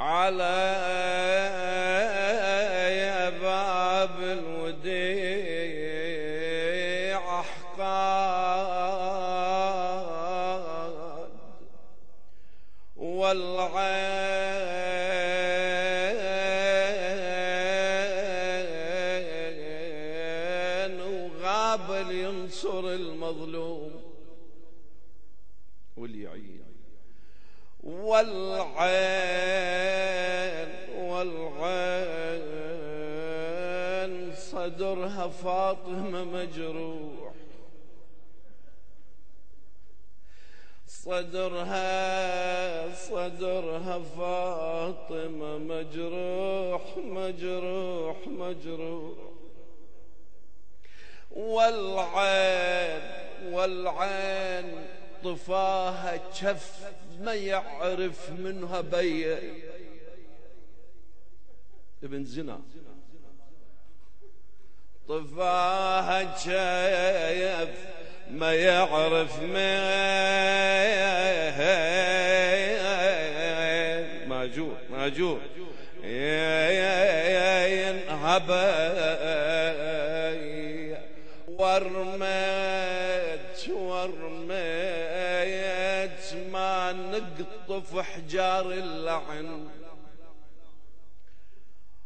على باب الوديع أحقاد والعين وغاب ينصر المظلوم واليعين والعين والعين صدرها فاطمة مجروح. صدرها صدرها فاطمة مجروح مجروح مجروح. والعين والعين طفاها كف ما يعرف منها بي ابن زنا. طفاها كف ما يعرف ماجور ماجور. ينهبي ورمت ورمت. ما نقطف حجار اللعن؟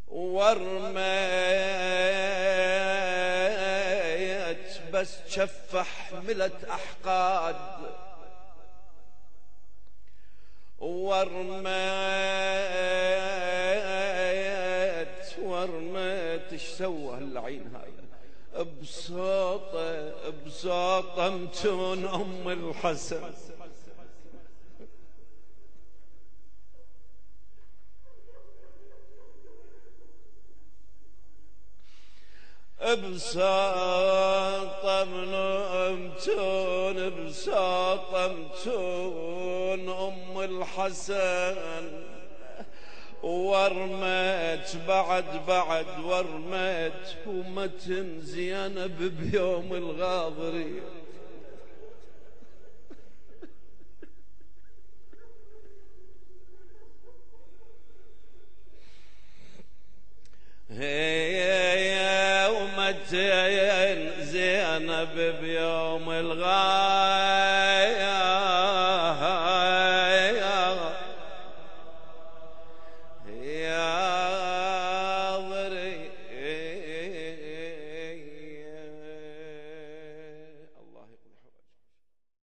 ورميت بس شف حملت أحقاد. ورميت ورميت إيش سوى هاللعين هاي؟ بصوته بصوته متون أم الحسن. بساطة من أمتون بساطة أمتون أم الحسن. ورمت بعد بعد ورمت ومتن زينب بيوم الغاضري هي قامت زينب بيوم الغالي